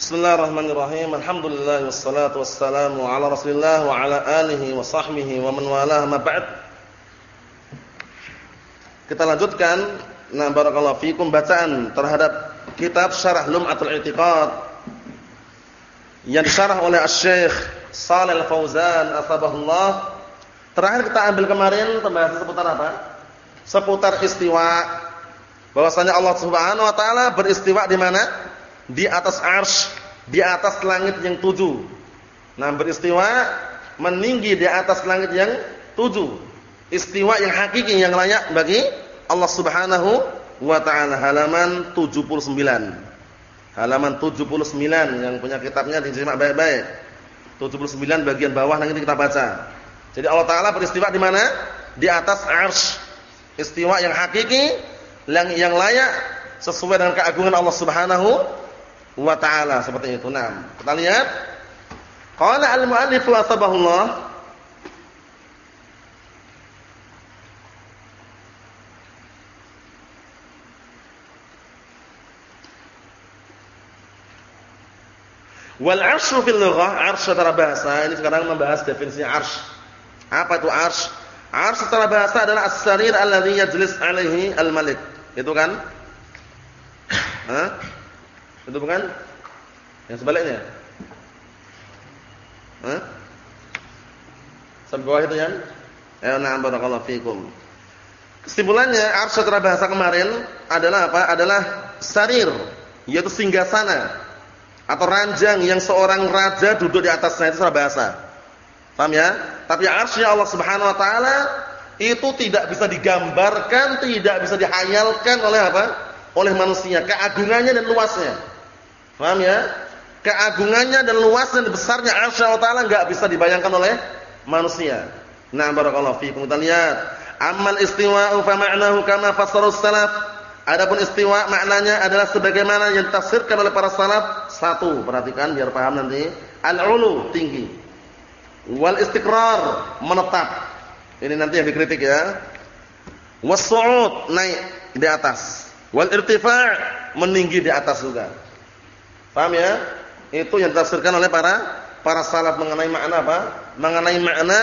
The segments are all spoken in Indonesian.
Bismillahirrahmanirrahim. Alhamdulillah wassalatu wassalamu ala Rasulillah wa ala alihi wa sahbihi wa man walah ma ba'd. Kita lanjutkan nah barakallahu fikum bacaan terhadap kitab Syarah Lum'atul I'tiqad yang disyarah oleh Asy-Syaikh Shalal Al-Fauzan atsabahullah. Terakhir kita ambil kemarin pembahasan seputar apa? Seputar istiwa. Bahwasanya Allah Subhanahu wa taala beristiwa di mana? Di atas arsy di atas langit yang tujuh. Nah beristiwa meninggi di atas langit yang tujuh. Istiwa yang hakiki yang layak bagi Allah Subhanahu wa taala halaman 79. Halaman 79 yang punya kitabnya disimak baik-baik. 79 bagian bawah nanti kita baca. Jadi Allah taala beristiwa di mana? Di atas arsy. Istiwa yang hakiki yang yang layak sesuai dengan keagungan Allah Subhanahu wa ta'ala seperti itu. Nah, kita lihat. Qala al-mu'allif wa sabahullah Wal 'arsyu fil lughah, 'arsy secara bahasa, ini sekarang membahas definisi 'arsy. Apa itu 'arsy? 'Arsy secara bahasa adalah as-sarir alladhi yajlis 'alaihi al-malik. Itu kan? Hah? Itu bukan? Yang sebaliknya. Hah? Sampai bawah itu ya? Ya na'am barakallahu fikum. Kesimpulannya arsy secara bahasa kemarin adalah apa? Adalah sarir, yaitu singgasana atau ranjang yang seorang raja duduk di atasnya itu secara bahasa. Paham ya? Tapi arsy Allah Subhanahu wa taala itu tidak bisa digambarkan, tidak bisa dihayalkan oleh apa? Oleh manusia, keagungannya dan luasnya. Paham ya? Keagungannya dan luasnya dan besarnya arsy Allah Taala enggak bisa dibayangkan oleh manusia. Nah, barakallahu fiikum. Kita lihat, amal istiwa'u fa ma'nahu kama fassarus salaf. Adapun istiwa maknanya adalah sebagaimana yang ditafsirkan oleh para salaf. Satu, perhatikan biar paham nanti. Al-'ulu, tinggi. Wal istiqrar, menetap. Ini nanti yang dikritik ya. Was-su'ud, naik di atas. Wal irtifa' meninggi di atas juga. Paham ya? Itu yang ditafsirkan oleh para para salaf mengenai makna apa? Mengenai makna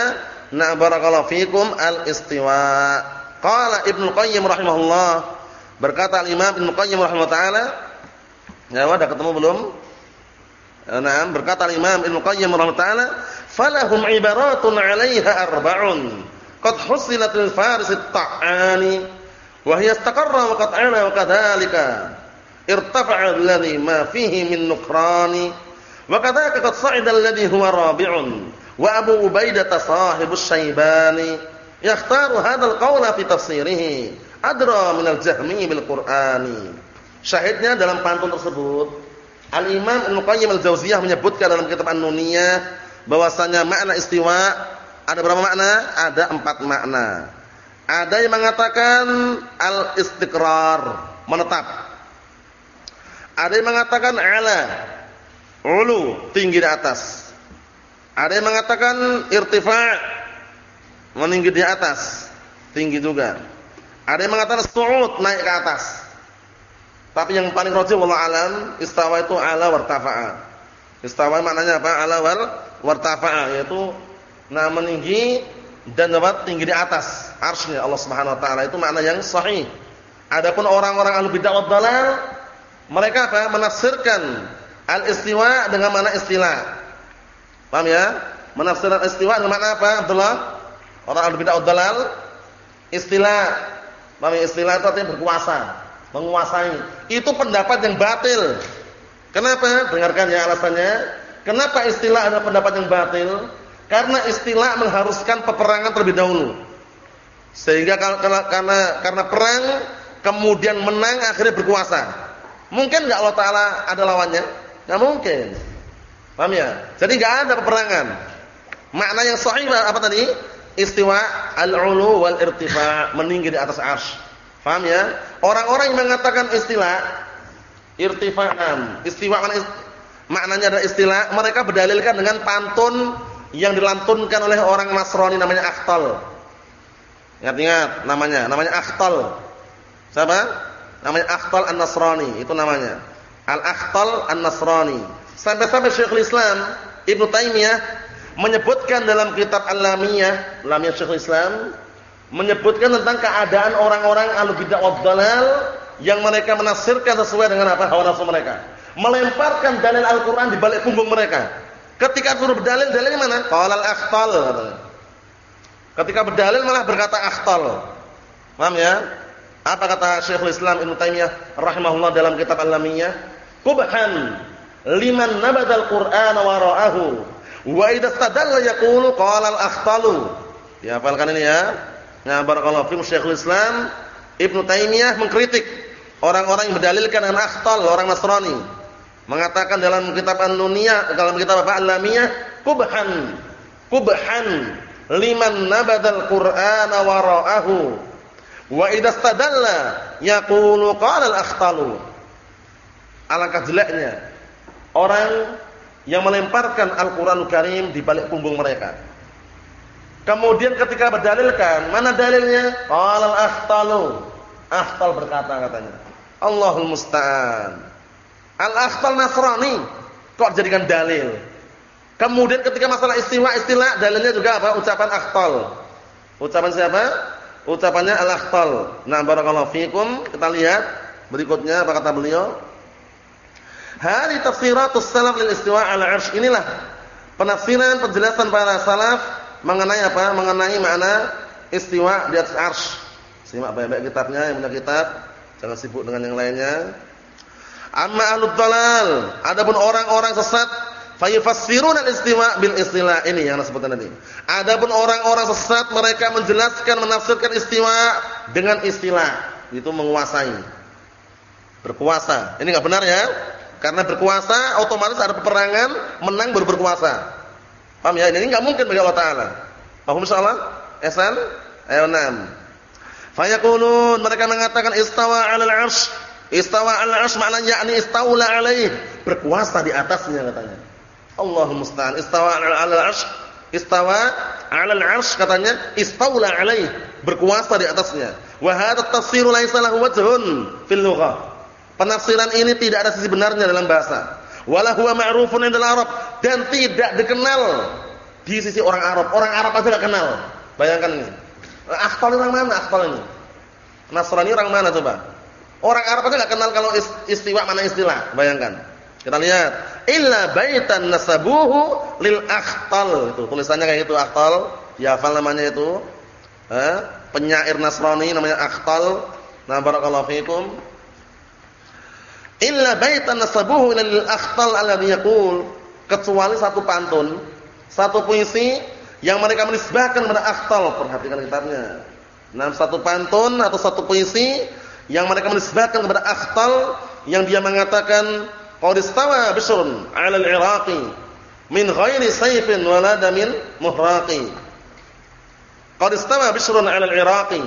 na barakallahu fikum al-istiwa. Qala Ibnu Qayyim rahimahullah berkata al-Imam Ibnu Qayyim rahimahullah taala Ya, ada ketemu belum? Nah, berkata al-Imam Ibnu Qayyim rahimahullah taala, "Falahum ibaratun 'alaiha arba'un. Qad husilat lil faris at-ta'ani wa istaqarra wa qad 'ala wa kadhalika." irtafa'a alladhi ma fihi min nukrani wa kadzaka qad sa'ida alladhi huwa rabi'un wa Abu Ubaidah sahibus Syaibani yakhtaru hadzal qawla fi tafsirihi adra min al-Jahmi bil Qur'ani syahidnya dalam pantun tersebut Al-Imam Qayyim al-Jauziyah menyebutkan dalam kitab An-Nuniyah bahwasanya makna istiwa ada berapa makna? Ada empat makna. Ada yang mengatakan al-istiqrar, menetap. Ada yang mengatakan ala, ulu, tinggi di atas. Ada yang mengatakan irtifa' meninggi di atas, tinggi juga. Ada yang mengatakan su'ud, naik ke atas. Tapi yang paling rajih wallahu alam, istawa itu ala wartafa'a. Istawa maknanya apa? Ala war wartafa'a yaitu nah meninggi dan dapat tinggi di atas arsy Allah Subhanahu wa taala. Itu makna yang sahih. Adapun orang-orang ahli bid'ah wad dalal mereka apa? Menafsirkan al-istiwa dengan mana istilah. Paham ya? Menafsirkan istiwa dengan mana apa? Abdullah? Orang al-bid'ah dalal istilah. Paham ya? Istilah itu artinya berkuasa, menguasai. Itu pendapat yang batil. Kenapa? Dengarkan ya alasannya. Kenapa istilah ada pendapat yang batil? Karena istilah mengharuskan peperangan terlebih dahulu. Sehingga karena karena karena perang kemudian menang akhirnya berkuasa. Mungkin enggak Allah taala ada lawannya? Enggak mungkin. Paham ya? Jadi enggak ada peperangan. Makna yang sahih apa tadi? Istiwa al-ulu wal irtifa, meninggi di atas arsy. Paham ya? Orang-orang yang mengatakan istilah irtifa'an, istiwa maknanya adalah istilah, mereka berdalilkan dengan pantun yang dilantunkan oleh orang Nasrani namanya Akhtal. Ingat-ingat namanya, namanya Akhtal. Siapa? namanya Akhtal An-Nasrani, itu namanya. Al-Akhtal An-Nasrani. Sampai-sampai Syekhul Islam Ibnu Taimiyah menyebutkan dalam kitab Al-Lamiyah, Lamiyah Syekhul Islam menyebutkan tentang keadaan orang-orang al-bid'ah wad dalal yang mereka menafsirkan sesuai dengan apa hawa nafsu mereka. Melemparkan dalil Al-Qur'an di balik punggung mereka. Ketika suruh berdalil, dalilnya mana? Qala al-akhtal Ketika berdalil malah berkata akhtal. Paham ya? Apa kata Syekhul Islam Ibnu Taimiyah rahimahullah dalam kitab Al-Lamiyah? Kubhan liman nabadal Qur'ana wara'ahu wa idza stadalla yaqulu qala al-akhtalu. Dihafalkan ini ya. Nah, barakallahu fiikum Syekhul Islam Ibnu Taimiyah mengkritik orang-orang yang berdalilkan dengan akhtal orang Nasrani. Mengatakan dalam kitab An-Nuniyah, dalam kitab apa Al-Lamiyah, kubhan kubhan liman nabadal Qur'ana wara'ahu wa idza stadalla yaqulu qala al-akhtalu. Alangkah jeleknya orang yang melemparkan Al-Qur'an Karim di balik punggung mereka. Kemudian ketika berdalilkan, mana dalilnya? Qala al-akhtalu. Akhtal berkata katanya. Allahul musta'an. Al-akhtal Nasrani kok jadikan dalil. Kemudian ketika masalah istiwa istilah dalilnya juga apa? Ucapan akhtal. Ucapan siapa? Ucapannya al-akhtal. Nah, barakallahu fikum. Kita lihat berikutnya apa kata beliau? Hari tafsiratus salaf lil istiwa ala arsh. Inilah penafsiran penjelasan para salaf mengenai apa? Mengenai makna istiwa di atas arsy. Simak baik-baik kitabnya yang punya kitab, jangan sibuk dengan yang lainnya. Amma ahlud dalal, adapun orang-orang sesat fayufassiruna al-istiwa bil istilah ini yang disebutkan tadi. Adapun orang-orang sesat mereka menjelaskan menafsirkan istiwa dengan istilah, itu menguasai. Berkuasa. Ini enggak benar ya? Karena berkuasa otomatis ada peperangan, menang baru berkuasa. Paham ya? Ini enggak mungkin bagi Allah taala. Paham insyaallah? Ihsan? Ayo enam. Fayaqulun mereka mengatakan istawa 'alal 'arsy. Istawa 'alal 'arsy maknanya yakni istaula 'alaih, berkuasa di atasnya katanya. Allahumma musta'an. Istawa 'alal 'arsy. Istawa 'alal 'arsy katanya istaula 'alaih, berkuasa di atasnya. Wa hadha at-tafsir laisa lahu wajhun fil lughah. Penafsiran ini tidak ada sisi benarnya dalam bahasa wala huwa ma'rufun indal Arab dan tidak dikenal di sisi orang Arab. Orang Arab aja enggak kenal. Bayangkan ini. Akhtal orang mana akhtal ini? Nasrani orang mana coba? Orang Arab aja enggak kenal kalau istiwa mana istilah. Bayangkan. Kita lihat, illa baitan nasabuhu lil akhtal. Itu tulisannya kayak gitu akhtal. Dihafal namanya itu. Eh, penyair Nasrani namanya akhtal. Nah, barakallahu fikum illa baitan nasabuhu ila al-akhtal alladhi yaqul kecuali satu pantun satu puisi yang mereka menisbahkan kepada akhtal perhatikan kitabnya nah satu pantun atau satu puisi yang mereka menisbahkan kepada akhtal yang dia mengatakan qad istawa bisrun 'ala al-iraqi min ghairi sayfin wala damin muhraqi qad istawa bisrun 'ala al-iraqi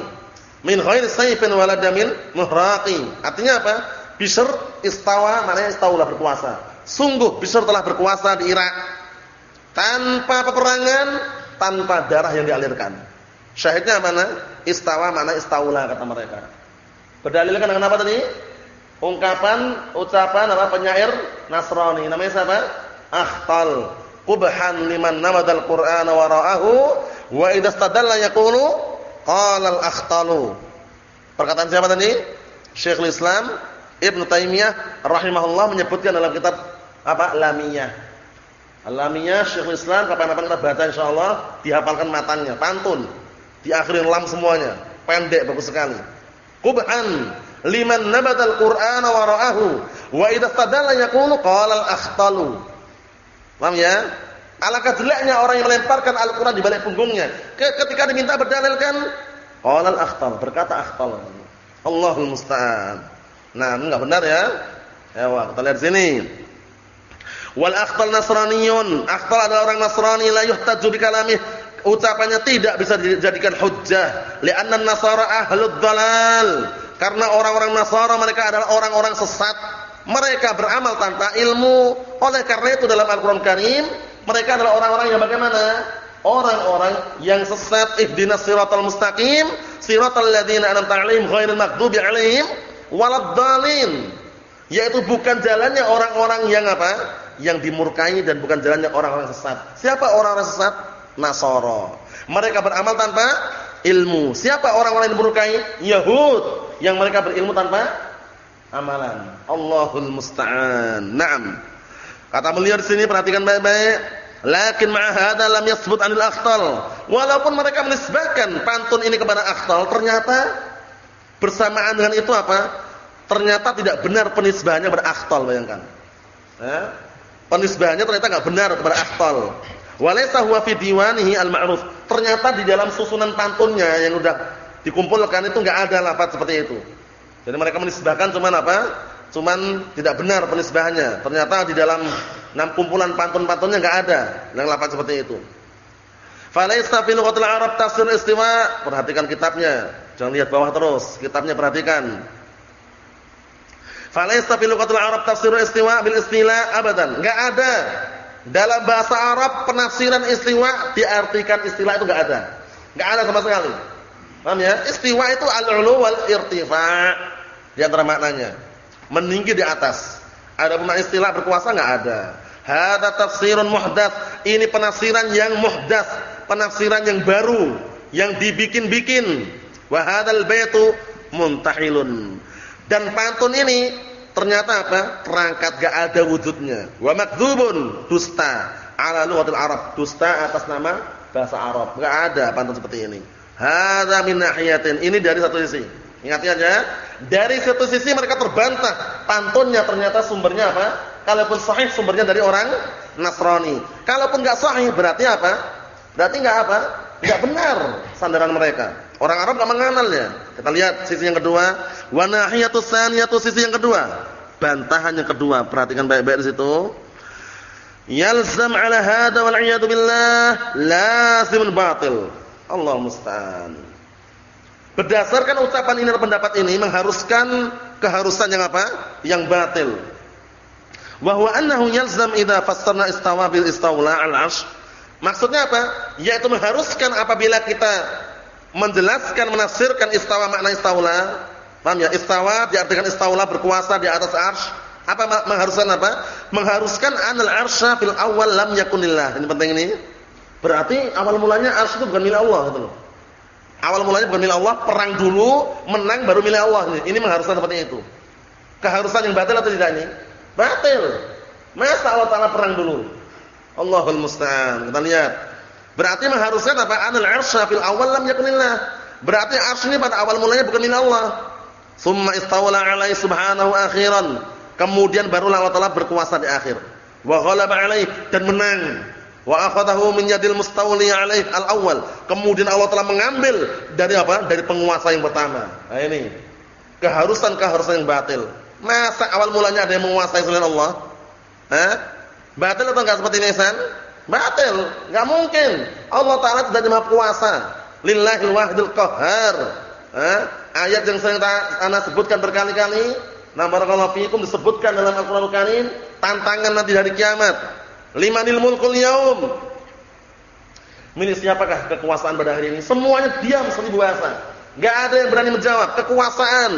min ghairi sayfin wala damin muhraqi artinya apa Bishr istawa maknanya istaulah berkuasa. Sungguh Bishr telah berkuasa di Irak tanpa peperangan, tanpa darah yang dialirkan. Syahidnya mana? Istawa mana istaula kata mereka. Berdalilkan dengan apa tadi? Ungkapan, ucapan apa penyair Nasrani. Namanya siapa? Akhtal. Qubhan liman namadal Qur'an wara'ahu wa idza stadalla yaqulu qala al-akhtalu. Perkataan siapa tadi? Syekhul Islam Ibnu Taimiyah rahimahullah menyebutkan dalam kitab apa? Lamiyah. Lamiyah Syekhul Islam kapan-kapan kita baca insyaallah dihafalkan matanya, pantun. Diakhirin lam semuanya. Pendek bagus sekali. Qubhan liman nabatal Qur'ana wa ra'ahu wa idza stadalla yaqulu qala al-akhtalu. Paham ya? Alangkah jeleknya orang yang melemparkan Al-Qur'an di balik punggungnya. Ketika diminta berdalilkan, qala al-akhtal, berkata akhtal. Allahul musta'an. Nah, enggak benar ya? Ya, kita lihat sini. Wal akhtal nasraniyun. Akhtal adalah orang Nasrani la yuhtaju bi kalamih. Ucapannya tidak bisa dijadikan hujjah. Li'anna an-nasara ahlud dalal. Karena orang-orang Nasara mereka adalah orang-orang sesat. Mereka beramal tanpa ilmu. Oleh karena itu dalam Al-Qur'an Karim, mereka adalah orang-orang yang bagaimana? Orang-orang yang sesat. Ihdinas siratal mustaqim, siratal ladzina an'amta 'alaihim ghairil maghdubi 'alaihim walad dalin yaitu bukan jalannya orang-orang yang apa yang dimurkai dan bukan jalannya orang-orang sesat. Siapa orang-orang sesat? Nasoro. Mereka beramal tanpa ilmu. Siapa orang-orang yang dimurkai? Yahud yang mereka berilmu tanpa amalan. Allahul musta'an. Naam. Kata beliau di sini perhatikan baik-baik. Lakin ma'ahada lam yasbut anil akhtal. Walaupun mereka menisbahkan pantun ini kepada akhtal, ternyata bersamaan dengan itu apa? Ternyata tidak benar penisbahannya kepada akhtal, bayangkan. Eh? Penisbahannya ternyata enggak benar kepada akhtal. Walaysa huwa fi diwanihi al-ma'ruf. Ternyata di dalam susunan pantunnya yang sudah dikumpulkan itu enggak ada lafaz seperti itu. Jadi mereka menisbahkan cuman apa? Cuman tidak benar penisbahannya. Ternyata di dalam enam kumpulan pantun-pantunnya enggak ada yang lafaz seperti itu. Falaysa fi lughatil Arab tafsir istiwa. Perhatikan kitabnya. Jangan lihat bawah terus. Kitabnya perhatikan. Falaysa fi lughatil Arab tafsir istiwa bil istila abadan. Enggak ada dalam bahasa Arab penafsiran istiwa diartikan istilah itu enggak ada. Enggak ada sama sekali. Paham ya? Istiwa itu al-ulu wal irtifa' di antara maknanya. Meninggi di atas. Ada makna istilah berkuasa enggak ada. Hadza tafsirun muhdats. Ini penafsiran yang muhdats, penafsiran yang baru, yang dibikin-bikin. Wa hadzal baitu muntahilun. Dan pantun ini ternyata apa? Perangkat gak ada wujudnya. Wa makdzubun, dusta ala lughatil Arab, dusta atas nama bahasa Arab. Enggak ada pantun seperti ini. Hadza min nahiyatin. Ini dari satu sisi. Ingat ya, dari satu sisi mereka terbantah. Pantunnya ternyata sumbernya apa? Kalaupun sahih sumbernya dari orang Nasrani. Kalaupun enggak sahih berarti apa? Berarti enggak apa? Enggak benar sandaran mereka. Orang Arab enggak mengenalnya. Kita lihat sisi yang kedua, wa tsaniyatu sisi yang kedua. Bantahan yang kedua, perhatikan baik-baik di situ. Yalzam ala hada wal iyad billah lazimul batil. Allah musta'an. Berdasarkan ucapan ini dan pendapat ini mengharuskan keharusan yang apa? Yang batil. Wa huwa annahu yalzam idza fassarna istawa bil istawla al 'arsy. Maksudnya apa? Yaitu mengharuskan apabila kita menjelaskan menafsirkan istawa makna istawla. Paham ya? Istawa diartikan istawla berkuasa di atas arsy. Apa mengharuskan apa? Mengharuskan anal arsya fil awal lam yakunillah. Ini penting ini. Berarti awal mulanya arsy itu bukan milik Allah gitu loh. Awal mulanya bukan milik Allah, perang dulu, menang baru milik Allah. Ini mengharuskan seperti itu. Keharusan yang batil atau tidak ini? Batil. Masa Allah Taala perang dulu? Allahul musta'an. Kita lihat. Berarti mengharuskan apa? Anal arsy fil awal lam yakunillah. Berarti arsy ini pada awal mulanya bukan milik Allah. Summa istawala 'alaihi subhanahu akhiran. Kemudian barulah Allah Taala berkuasa di akhir. Wa ghalaba 'alaihi dan menang. Wa akhadahu min yadil mustawli alaih al-awwal. Kemudian Allah telah mengambil dari apa? Dari penguasa yang pertama. Nah ini. Keharusan-keharusan yang batil. Masa awal mulanya ada yang menguasai selain Allah? Hah? Batil atau enggak seperti ini, San? Batil. Enggak mungkin. Allah taala tidak Maha Kuasa. Lillahil wahidil qahhar. Hah? Ayat yang sering ana sebutkan berkali-kali, nah barakallahu disebutkan dalam Al-Qur'anul Karim, tantangan nanti hari kiamat. Limanil mulkul yaum? Milik siapakah kekuasaan pada hari ini? Semuanya diam seperti bahasa. Enggak ada yang berani menjawab. Kekuasaan.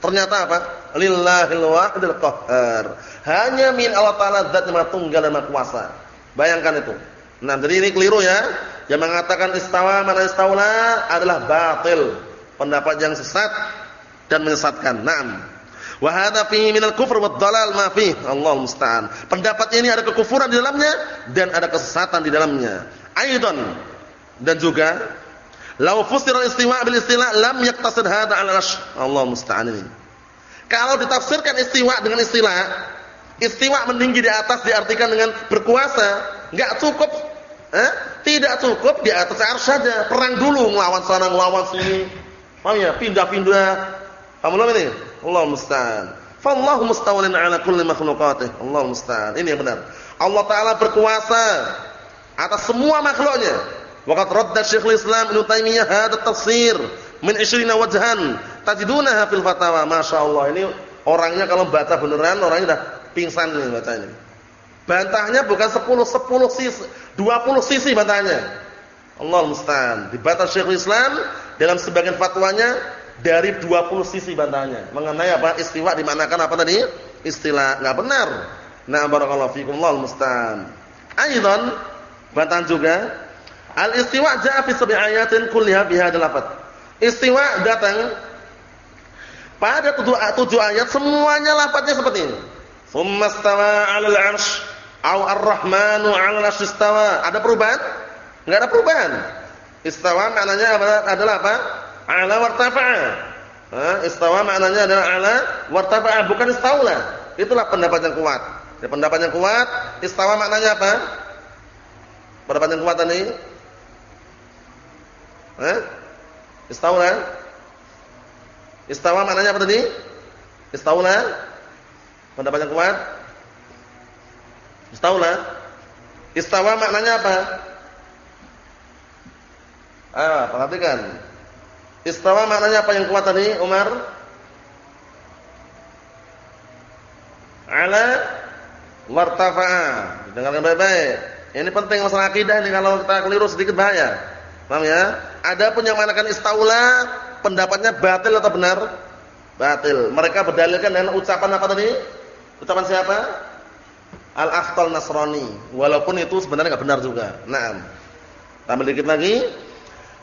Ternyata apa? Lillahil wahidil qahhar. Hanya min Allah Taala zat yang tunggal dan kuasa. Bayangkan itu. Nah, jadi ini keliru ya. Yang mengatakan istawa mana istaula adalah batil. Pendapat yang sesat dan menyesatkan. Naam. Wa hadza fihi minal kufr wad dalal ma fihi. Allah musta'an. Pendapat ini ada kekufuran di dalamnya dan ada kesesatan di dalamnya. Aidan dan juga law fusira istiwa bil istilah lam yaktasid hadza 'ala Allah musta'an ini. Kalau ditafsirkan istiwa dengan istilah, istiwa meninggi di atas diartikan dengan berkuasa, enggak cukup eh? Tidak cukup di atas arsy saja. Perang dulu melawan sana, melawan sini. Paham ya? Pindah-pindah. Paham belum ini? Allah musta'an. Fallahu mustawlin 'ala kulli makhluqatih. Allah musta'an. Ini yang benar. Allah taala berkuasa atas semua makhluknya. Waqad radda Syekhul Islam Ibnu Taimiyah hadha tafsir min 20 wajhan tajidunaha fil fatawa. Masyaallah ini orangnya kalau baca beneran orangnya sudah pingsan nih baca ini. Bantahnya bukan 10 10 sisi, 20 sisi bantahnya. Allah musta'an. Dibantah Syekhul Islam dalam sebagian fatwanya dari 20 sisi bantahnya mengenai apa istiwa dimanakan apa tadi istilah nggak benar Nah, barakallahu fikum Allahu musta'an. Aidan bantahan juga al-istiwa ja'a fi sab'i ayatin kulliha biha lafaz. Istiwa datang pada tujuh, tujuh ayat semuanya lafaznya seperti ini. Tsumma stawa 'alal 'arsy au ar-rahmanu 'alal 'arsy istawa. Ada perubahan? Enggak ada perubahan. Istawa maknanya adalah apa? Ala wartafa'a. Istawa maknanya adalah ala wartafa'a bukan istaula. Itulah pendapat yang kuat. Ya, pendapat yang kuat, istawa maknanya apa? Pendapat yang kuat tadi? Eh? Istawa? Maknanya apa tadi? Istaula? Pendapat yang kuat? Istaula? Istawa maknanya apa? Ah, perhatikan. Istawa maknanya apa yang kuat tadi, Umar? Ala wartafa'a. Dengarkan baik-baik. Ini penting masalah akidah ini kalau kita keliru sedikit bahaya. Paham ya? Ada pun yang mengatakan istaula pendapatnya batil atau benar? Batil. Mereka berdalilkan dengan ucapan apa tadi? Ucapan siapa? Al-Aftal Nasrani. Walaupun itu sebenarnya enggak benar juga. Naam. Tambah dikit lagi.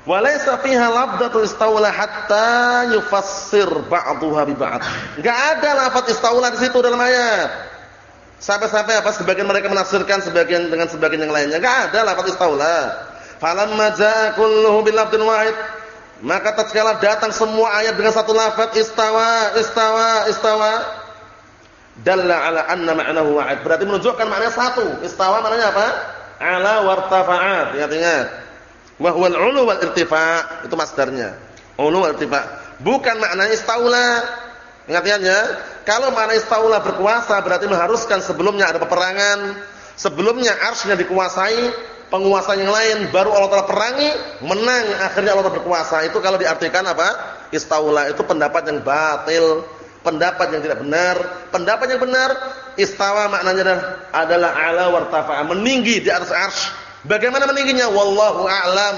Walaysa fiha lafdhatul istaula hatta yufassir ba'daha bi ba'd. Enggak ada lafaz istaula di situ dalam ayat. Sampai-sampai apa sebagian mereka menafsirkan sebagian dengan sebagian yang lainnya. Enggak ada lafaz istaula. Falamma jaa kulluhu wahid. Maka tatkala datang semua ayat dengan satu lafaz istawa, istawa, istawa, dalla ala anna ma'nahu wahid. Berarti menunjukkan maknanya satu. Istawa maknanya apa? Ala wartafa'at. Ingat-ingat. Wa huwal 'ulu wal irtifa'. Itu masdarnya. 'Ulu wal irtifa'. Bukan maknanya istaula. Ingat ya, kalau makna istaula berkuasa berarti mengharuskan sebelumnya ada peperangan, sebelumnya arsnya dikuasai, penguasa yang lain baru Allah Taala perangi, menang akhirnya Allah Taala berkuasa. Itu kalau diartikan apa? Istaula itu pendapat yang batil, pendapat yang tidak benar. Pendapat yang benar istawa maknanya adalah ala wartafa'a, meninggi di atas arsy. Bagaimana meningginya? Wallahu a'lam.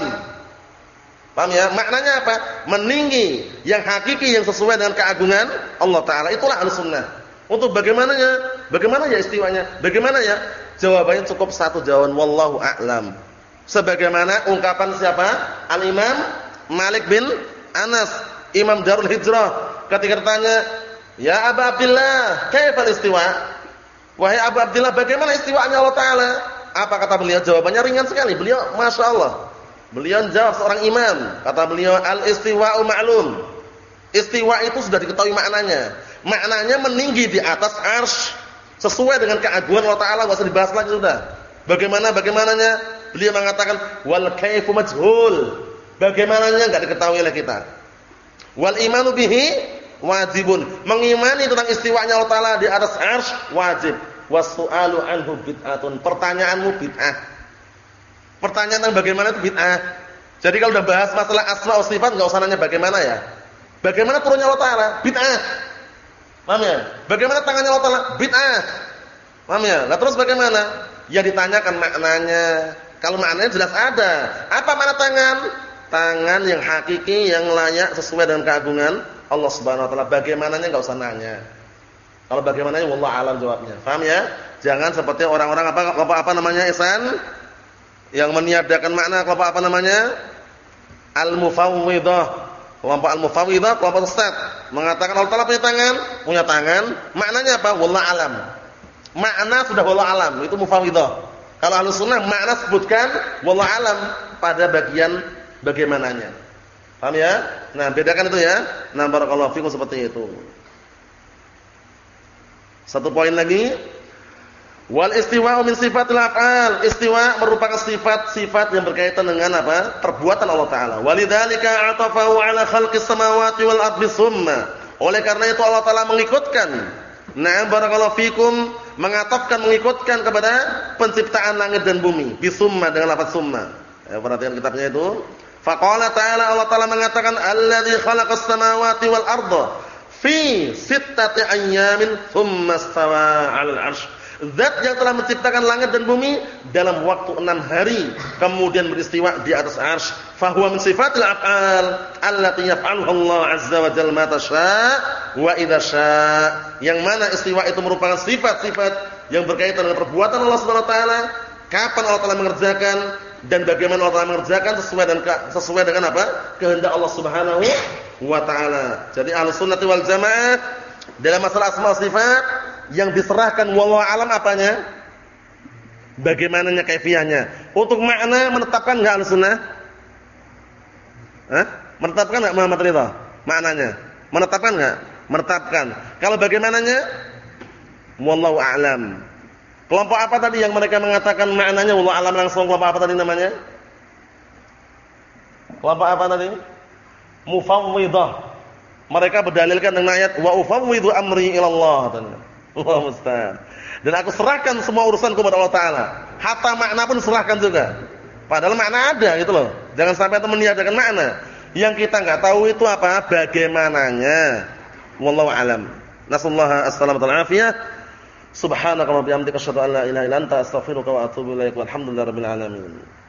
Paham ya? Maknanya apa? Meninggi yang hakiki yang sesuai dengan keagungan Allah taala. Itulah Ahlussunnah. Untuk bagaimananya? Bagaimana ya istiwanya? Bagaimana ya? Jawabannya cukup satu jawaban wallahu a'lam. Sebagaimana ungkapan siapa? Al-Imam Malik bin Anas, Imam Darul Hijrah ketika ditanya, "Ya Abu Abdullah, kaifal istiwa?" Wahai Abu Abdullah, bagaimana istiwanya Allah taala? Apa kata beliau? Jawabannya ringan sekali. Beliau, Masya Allah Beliau jawab seorang imam, kata beliau al-istiwa'u ma'lum. Istiwa itu sudah diketahui maknanya. Maknanya meninggi di atas arsy sesuai dengan keagungan Allah taala, enggak dibahas lagi sudah. Bagaimana bagaimananya? Beliau mengatakan wal kaifu majhul. Bagaimananya enggak diketahui oleh kita. Wal imanu bihi wajibun. Mengimani tentang istiwanya Allah taala di atas arsy wajib. Wasu'alu anhu bid'atun. Pertanyaanmu bid'ah. Pertanyaan tentang bagaimana itu bid'ah. Jadi kalau udah bahas masalah asma wa sifat enggak usah nanya bagaimana ya. Bagaimana turunnya Allah Taala? Bid'ah. Paham ya? Bagaimana tangannya Allah Taala? Bid'ah. Paham ya? Lah terus bagaimana? Ya ditanyakan maknanya. Kalau maknanya jelas ada. Apa makna tangan? Tangan yang hakiki yang layak sesuai dengan keagungan Allah Subhanahu wa taala. Bagaimananya enggak usah nanya. Kalau bagaimananya wallah alam jawabnya. Paham ya? Jangan seperti orang-orang apa apa, apa namanya Ihsan yang meniadakan makna kelompok apa namanya? Al-Mufawwidah. Kelompok Al-Mufawwidah, kelompok sesat mengatakan Allah Taala punya tangan, punya tangan. Maknanya apa? Wallah alam. Makna sudah wallah alam, itu Mufawwidah. Kalau Ahlus Sunnah makna sebutkan wallah alam pada bagian bagaimananya. Paham ya? Nah, bedakan itu ya. Nah, barakallahu fikum seperti itu. Satu poin lagi Wal istiwa min sifatil af'al. Istiwa merupakan sifat-sifat yang berkaitan dengan apa? Perbuatan Allah taala. Walidzalika atafahu ala khalqis samawati wal ardi summa. Oleh karena itu Allah taala mengikutkan Na'am barakallahu fikum mengatafkan mengikutkan kepada penciptaan langit dan bumi bisumma dengan lafaz summa. Ya, perhatikan kitabnya itu. Faqala ta'ala Allah taala mengatakan alladzi khalaqas samawati wal arda fi sittati ayyamin thumma istawa 'alal 'arsy Zat yang telah menciptakan langit dan bumi dalam waktu enam hari, kemudian beristiwa di atas arsy. Fahuwa min sifatil af'al allati yaf'aluha Allah azza wa jalla ma tasha wa idza syaa. Yang mana istiwa itu merupakan sifat-sifat yang berkaitan dengan perbuatan Allah Subhanahu kapan Allah Taala mengerjakan dan bagaimana Allah Taala mengerjakan sesuai dengan sesuai dengan apa? kehendak Allah Subhanahu wa taala. Jadi Ahlussunnah wal Jamaah dalam masalah asma sifat yang diserahkan wallahu alam apanya? Bagaimananya kaifiyahnya. Untuk makna menetapkan enggak Ahlussunnah? Hah? Menetapkan enggak Muhammad Ridha? Maknanya? Menetapkan enggak? Menetapkan. Kalau bagaimananya? Wallahu a'lam. Kelompok apa tadi yang mereka mengatakan maknanya wallahu alam langsung kelompok apa tadi namanya? Kelompok apa tadi? Mufawwidah. Mereka berdalilkan dengan ayat wa ufawwidu amri ila Allah. Allah musta'an. Dan aku serahkan semua urusan kepada Allah taala. Hatta makna pun serahkan juga. Padahal makna ada gitu loh. Jangan sampai teman meniadakan makna. Yang kita enggak tahu itu apa? Bagaimananya. Wallahu alam. Nasallahu as-salamata wal-afiyah. Subhanaka wa bihamdika asyhadu an la ilaha illa anta astaghfiruka wa atubu ilaik. Walhamdulillahirabbil alamin.